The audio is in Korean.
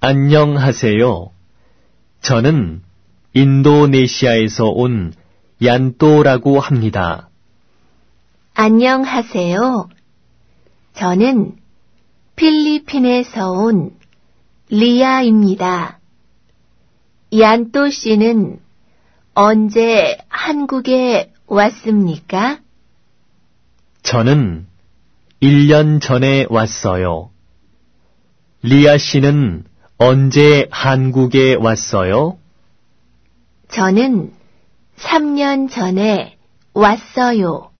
안녕하세요. 저는 인도네시아에서 온 얀또라고 합니다. 안녕하세요. 저는 필리핀에서 온 리아입니다. 얀또 씨는 언제 한국에 왔습니까? 저는 1년 전에 왔어요. 리아 씨는 언제 한국에 왔어요? 저는 3년 전에 왔어요.